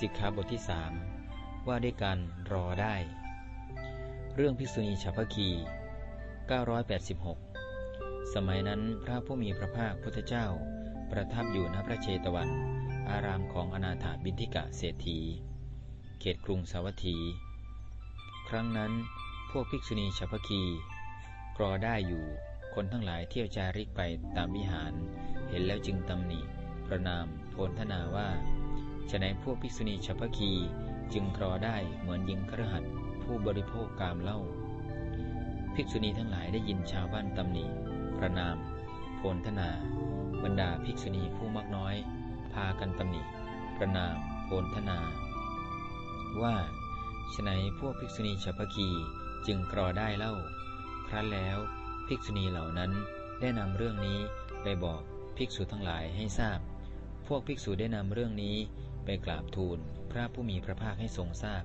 สิกขาบทที่สามว่าด้วยการรอได้ เรื่องภิกษุณีฉัพพคี 986 สมัยนั้นพระผู้มีพระภาคพุทธเจ้า ประทับอยู่ณพระเชตวัน อารามของอนาถาบินทิกะเศรษฐี เขตกรุงสาวัตถี ครั้งนั้นพวกภิกษุณีฉัพพคีรอได้อยู่คนทั้งหลายเที่ยวจาริกไปตามวิหาร เห็นแล้วจึงตำหนิ ประนามโพลธนาว่า ฉนัยพวกภิกษุณีฉัพพคีจึงครอได้เหมือนยิงครหัสผู้บริโภคกามเล่า ภิกษุณีทั้งหลายได้ยินชาวบ้านตำหนิ ประนาม โพลธนา บรรดาภิกษุณีผู้มากน้อย พากันตำหนิ ประนาม โพลธนา ว่าฉนัยพวกภิกษุณีฉัพพคีจึงกรอได้เล่า ครั้นแล้วภิกษุณีเหล่านั้นได้นำเรื่องนี้ไปบอกภิกษุทั้งหลายให้ทราบ พวกภิกษุได้นำเรื่องนี้ไปกราบทูลพระผู้มีพระภาคให้ทรงทราบ